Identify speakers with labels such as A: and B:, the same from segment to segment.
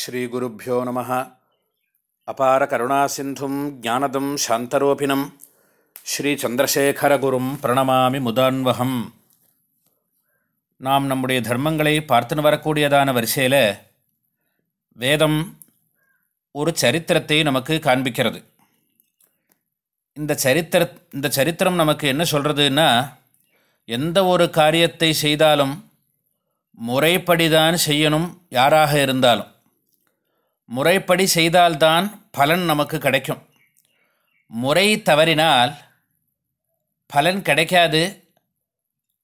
A: ஸ்ரீகுருப்போ நம. அபார கருணாசிந்தும் ஜானதம் சாந்தரூபிணம். ஸ்ரீச்சந்திரசேகரகுரும் பிரணமாமி முதான்வகம். நாம் நம்முடைய தர்மங்களை பார்த்துன்னு வரக்கூடியதான வரிசையில் வேதம் ஒரு சரித்திரத்தை நமக்கு காண்பிக்கிறது. இந்த சரித்திர இந்த சரித்திரம் நமக்கு என்ன சொல்கிறதுன்னா எந்த ஒரு காரியத்தை செய்தாலும் முறைப்படிதான் செய்யணும் யாராக இருந்தாலும். முறைப்படி செய்தால்தான் பலன் நமக்கு கிடைக்கும். முறை தவறினால் பலன் கிடைக்காது.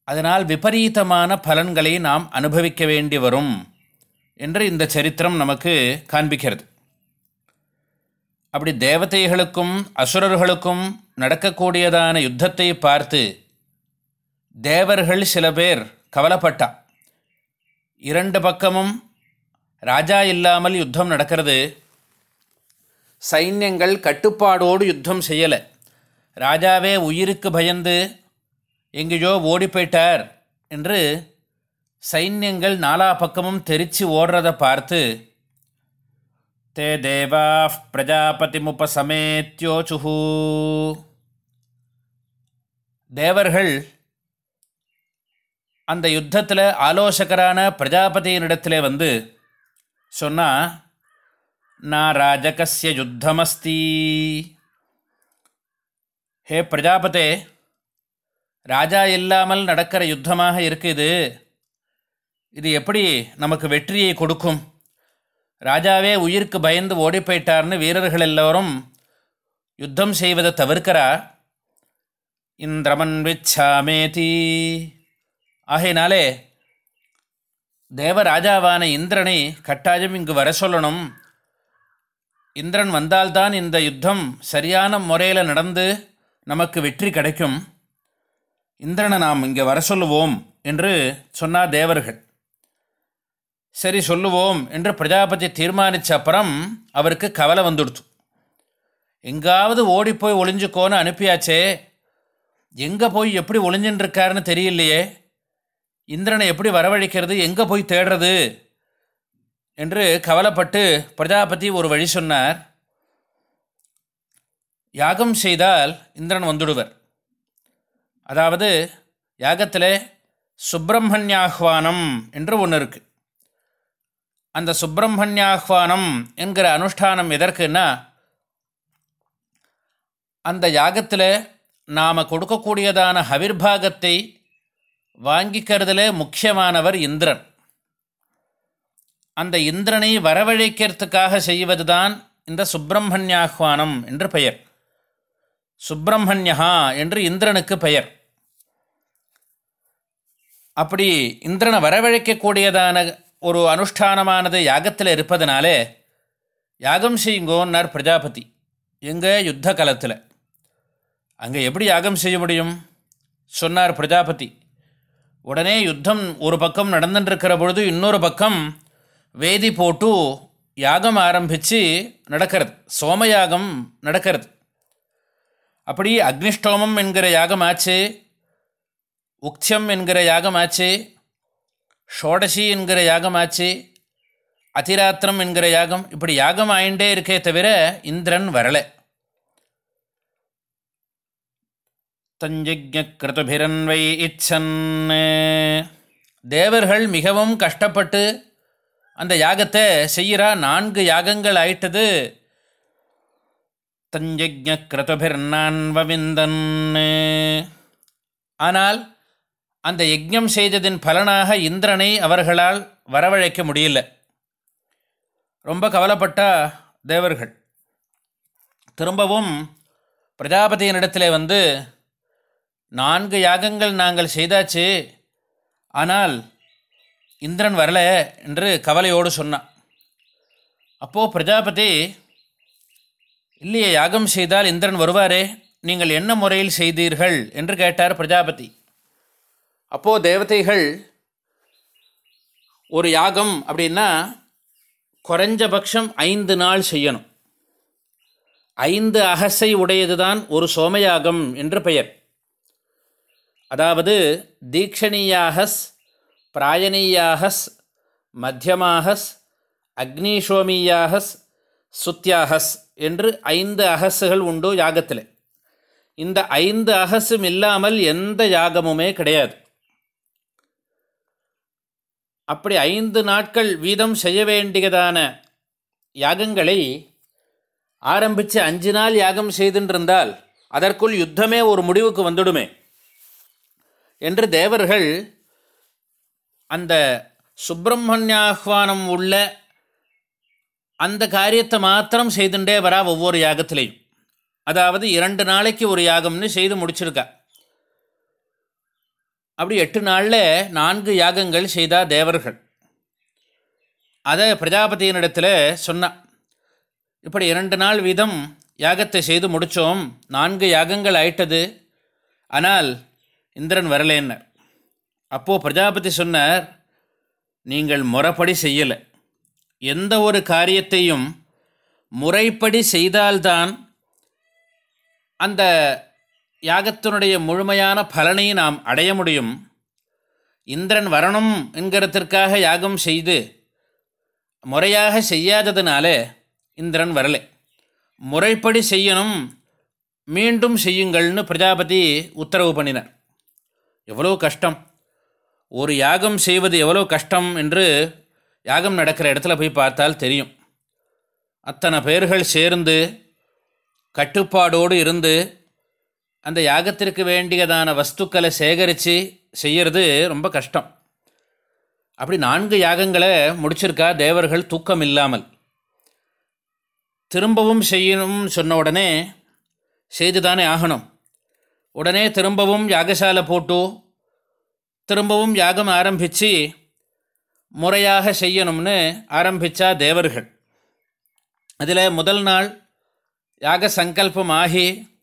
A: அதனால் விபரீதமான பலன்களை நாம் அனுபவிக்க வேண்டி வரும் என்று இந்த சரித்திரம் நமக்கு காண்பிக்கிறது. அப்படி தேவதைகளுக்கும் அசுரர்களுக்கும் நடக்கக்கூடியதான யுத்தத்தை பார்த்து தேவர்கள் சில பேர் கவலைப்பட்டா இரண்டு பக்கமும் ராஜா இல்லாமல் யுத்தம் நடக்கிறது. சைன்யங்கள் கட்டுப்பாடோடு யுத்தம் செய்யலை. ராஜாவே உயிருக்கு பயந்து எங்கேயோ ஓடி போயிட்டார் என்று சைன்யங்கள் நாலா பக்கமும் தெரித்து ஓடுறதை பார்த்து தே தேவா பிரஜாபதி பிரஜாபதிமுபசமேத்யோச்சுஹூ தேவர்கள் அந்த யுத்தத்தில் ஆலோசகரான பிரஜாபதியினிடத்தில் வந்து சொன்னால் நான் ராஜகசிய யுத்தமஸ்தி. ஹே பிரஜாபதே ராஜா இல்லாமல் நடக்கிற யுத்தமாக இருக்குது. இது எப்படி நமக்கு வெற்றியை கொடுக்கும்? ராஜாவே உயிருக்கு பயந்து ஓடி போயிட்டார்னு வீரர்கள் எல்லோரும் யுத்தம் செய்வதை தவிர்க்கிறா? இந்திரமன் விச்சாமேதி. ஆகையினாலே தேவராஜாவான இந்திரனை கட்டாயம் இங்கு வர சொல்லணும். இந்திரன் வந்தால்தான் இந்த யுத்தம் சரியான முறையில் நடந்து நமக்கு வெற்றி கிடைக்கும். இந்திரனை நாம் இங்கே வர சொல்லுவோம் என்று சொன்னார் தேவர்கள். சரி சொல்லுவோம் என்று பிரஜாபதி தீர்மானித்த அப்புறம் அவருக்கு கவலை வந்துடுச்சு எங்காவது ஓடிப்போய் ஒளிஞ்சுக்கோன்னு அனுப்பியாச்சே எங்கே போய் எப்படி ஒளிஞ்சின்னு இருக்காருன்னு தெரியலையே. இந்திரனை எப்படி வரவழைக்கிறது எங்கே போய் தேடுறது என்று கவலைப்பட்டு பிரஜாபதி ஒரு வழி சொன்னார். யாகம் செய்தால் இந்திரன் வந்துடுவர். அதாவது யாகத்தில் சுப்பிரமணியாஹ்வானம் என்று ஒன்று இருக்குது அந்த சுப்பிரமணியாஹ்வானம் என்கிற அனுஷ்டானம் எதற்குன்னா அந்த யாகத்தில் நாம் கொடுக்கக்கூடியதான ஹவிர்பாகத்தை வாங்கிக்கிறதுல முக்கியமானவர் இந்திரன். அந்த இந்திரனை வரவழைக்கிறதுக்காக செய்வது தான் இந்த சுப்பிரமணியாஹ்வானம் என்று பெயர். சுப்பிரமணியா என்று இந்திரனுக்கு பெயர். அப்படி இந்திரனை வரவழைக்கக்கூடியதான ஒரு அனுஷ்டானமானது யாகத்தில் இருப்பதனாலே யாகம் செய்யுங்கோன்னார் பிரஜாபதி எங்கே யுத்த காலத்தில் அங்கே எப்படி யாகம் செய்ய முடியும்? சொன்னார் பிரஜாபதி. உடனே யுத்தம் ஒரு பக்கம் நடந்துட்டுருக்கிற பொழுது இன்னொரு பக்கம் வேதி போட்டு யாகம் ஆரம்பித்து நடக்கிறது. சோமயாகம் நடக்கிறது. அப்படி அக்னிஷ்டோமம் என்கிற யாகம் ஆச்சு. உக்ஷம் என்கிற யாகம் ஆச்சு. ஷோடசி என்கிற யாகம் ஆச்சு. அதிராத்திரம் என்கிற யாகம் இப்படி யாகம் ஆயிண்டே இருக்கே தவிர இந்திரன் வரலை. தஞ்சிஜ்ஞகிருதுபிரன்வை இச்சன். தேவர்கள் மிகவும் கஷ்டப்பட்டு அந்த யாகத்தை செய்கிறா. நான்கு யாகங்கள் ஆயிட்டது. தஞ்சிஜ்ஞகிருதுபிர்நான்வவிந்தன் ஆனால் அந்த யஜ்ஞம் செய்ததின் பலனாக இந்திரனை அவர்களால் வரவழைக்க முடியல. ரொம்ப கவலைப்பட்டா தேவர்கள். திரும்பவும் பிரஜாபதியினிடத்தில் வந்து நான்கு யாகங்கள் நாங்கள் செய்தாச்சு. ஆனால் இந்திரன் வரல என்று கவலையோடு சொன்னான். அப்போது பிரஜாபதி இல்லையே யாகம் செய்தால் இந்திரன் வருவாரே? நீங்கள் என்ன முறையில் செய்தீர்கள்? என்று கேட்டார் பிரஜாபதி. அப்போது தேவதைகள் ஒரு யாகம் அப்படின்னா குறைஞ்சபட்சம் ஐந்து நாள் செய்யணும். ஐந்து அகசை உடையது தான் ஒரு சோமயாகம் என்று பெயர். அதாவது தீக்ஷணீயாகஸ் பிராயணீயாகஸ் மத்தியமாகஸ் அக்னிஷோமியாகஸ் சுத்தியாகஸ் என்று ஐந்து அகசுகள் உண்டு யாகத்தில். இந்த ஐந்து அகசும் இல்லாமல் எந்த யாகமுமே கிடையாது. அப்படி ஐந்து நாட்கள் வீதம் செய்ய வேண்டியதான யாகங்களை ஆரம்பித்து அஞ்சு நாள் யாகம் செய்துன்றிருந்தால் அதற்குள் யுத்தமே ஒரு முடிவுக்கு வந்துடுமே. என்று தேவர்கள் அந்த சுப்பிரமணியாஹ்வானம் உள்ள அந்த காரியத்தை மாத்திரம் செய்துட்டே வரா ஒவ்வொரு யாகத்திலையும். அதாவது இரண்டு நாளைக்கு ஒரு யாகம்னு செய்து முடிச்சிருக்கா. அப்படி எட்டு நாளில் நான்கு யாகங்கள் செய்தா தேவர்கள். அதை பிரஜாபதியினிடத்தில் சொன்னான் இப்படி இரண்டு நாள் வீதம் யாகத்தை செய்து முடித்தோம் நான்கு யாகங்கள் ஆயிட்டது. ஆனால் இந்திரன் வரலேன்னார். அப்போது பிரஜாபதி சொன்னார் நீங்கள் முறைப்படி செய்யலை. எந்த ஒரு காரியத்தையும் முறைப்படி செய்தால்தான் அந்த யாகத்தினுடைய முழுமையான பலனை நாம் அடைய முடியும். இந்திரன் வரணும் என்கிறதற்காக யாகம் செய்து முறையாக செய்யாததுனால இந்திரன் வரலை. முறைப்படி செய்யணும் மீண்டும் செய்யுங்கள்னு பிரஜாபதி உத்தரவு பண்ணினார். எவ்வளோ கஷ்டம்? ஒரு யாகம் செய்வது எவ்வளோ கஷ்டம் என்று யாகம் நடக்கிற இடத்துல போய் பார்த்தால் தெரியும். அத்தனை பேர்கள் சேர்ந்து கட்டுப்பாடோடு இருந்து அந்த யாகத்திற்கு வேண்டியதான வஸ்துக்களை சேகரித்து செய்கிறது ரொம்ப கஷ்டம். அப்படி நான்கு யாகங்களை முடிச்சிருக்கா தேவர்கள் தூக்கம் இல்லாமல். திரும்பவும் செய்யணும்னு சொன்ன உடனே செய்து தானே ஆகணும். உடனே திரும்பவும் யாகசாலை போட்டு திரும்பவும் யாகம் ஆரம்பித்து முறையாக செய்யணும்னு ஆரம்பித்தா தேவர்கள். அதில் முதல் நாள் யாக சங்கல்பம் ஆகி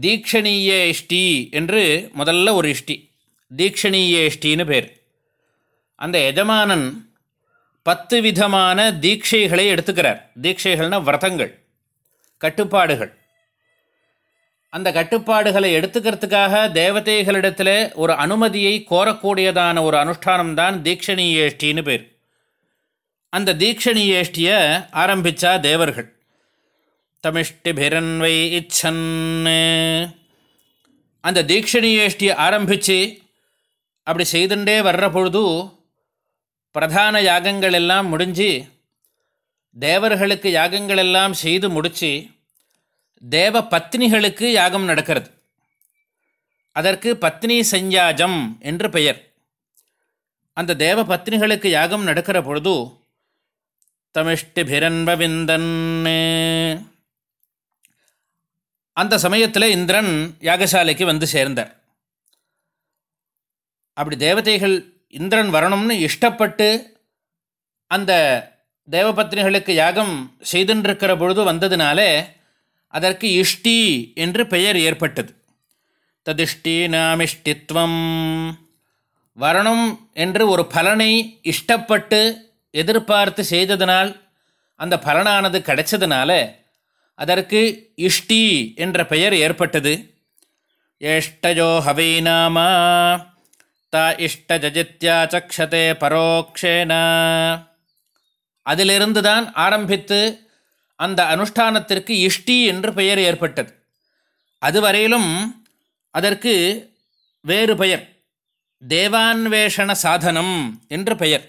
A: தீக்ஷணீய இஷ்டி என்று முதல்ல ஒரு இஷ்டி தீக்ஷணீய இஷ்டின்னு பேர். அந்த எஜமானன் பத்து விதமான தீட்சைகளை எடுத்துக்கிறார். தீட்சைகள்னால் விரதங்கள் கட்டுப்பாடுகள். அந்த கட்டுப்பாடுகளை எடுத்துக்கிறதுக்காக தேவதைகளிடத்தில் ஒரு அனுமதியை கோரக்கூடியதான ஒரு அனுஷ்டானம் தான் தீக்ஷணீயேஷ்டின்னு பேர். அந்த தீக்ஷணீயேஷ்டியை ஆரம்பித்தா தேவர்கள். தமிஷ்டிபிரன்வை இச்சன் அந்த தீக்ஷணீயேஷ்டியை ஆரம்பித்து அப்படி செய்துண்டே வர்ற பொழுது பிரதான யாகங்கள் எல்லாம் முடிஞ்சு தேவர்களுக்கு யாகங்கள் எல்லாம் செய்து முடித்து தேவ பத்னிகளுக்கு யாகம் நடக்கிறது. அதற்கு பத்னி சஞ்சாஜம் என்று பெயர். அந்த தேவ பத்னிகளுக்கு யாகம் நடக்கிற பொழுது தமிஷ்டிபிரன்பவிந்தன் அந்த சமயத்தில் இந்திரன் யாகசாலைக்கு வந்து சேர்ந்தார். அப்படி தேவதைகள் இந்திரன் வரணும்னு இஷ்டப்பட்டு அந்த தேவபத்னிகளுக்கு யாகம் செய்துன்றிருக்கிற பொழுது வந்ததினாலே அதற்கு இஷ்டி என்று பெயர் ஏற்பட்டது. ததிஷ்டி நாமிஷ்டித்வம். வரணும் என்று ஒரு பலனை இஷ்டப்பட்டு எதிர்பார்த்து செய்ததனால் அந்த பலனானது கிடைச்சதுனால அதற்கு இஷ்டி என்ற பெயர் ஏற்பட்டது. ஏஷ்டயோ ஹவை நாமா தா இஷ்டஜித்யா சக்ஷதே பரோக்ஷேனா. அதிலிருந்து தான் ஆரம்பித்து அந்த அனுஷ்டானத்திற்கு இஷ்டி என்று பெயர் ஏற்பட்டது. அதுவரையிலும் அதற்கு வேறு பெயர் தேவான்வேஷண சாதனம் என்று பெயர்.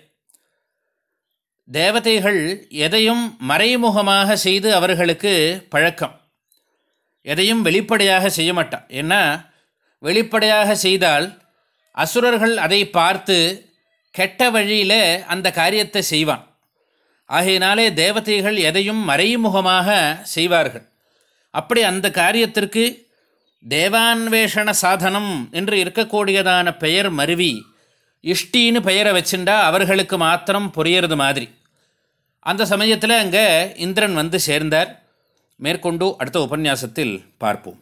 A: தேவதைகள் எதையும் மறைமுகமாக செய்து அவர்களுக்கு பழக்கம். எதையும் வெளிப்படையாக செய்ய மாட்டான் ஏன்னா வெளிப்படையாக செய்தால் அசுரர்கள் அதை பார்த்து கெட்ட வழியில் அந்த காரியத்தை செய்வான். ஆகையினாலே தேவதைகள் எதையும் மறைமுகமாக செய்வார்கள். அப்படி அந்த காரியத்திற்கு தேவான்வேஷண சாதனம் என்று இருக்கக்கூடியதான பெயர் மருவி இஷ்டின்னு பெயரை வச்சுண்டா அவர்களுக்கு மாத்திரம் புரியறது மாதிரி. அந்த சமயத்தில் அங்கே இந்திரன் வந்து சேர்ந்தார். மேற்கொண்டு அடுத்த உபன்யாசத்தில் பார்ப்போம்.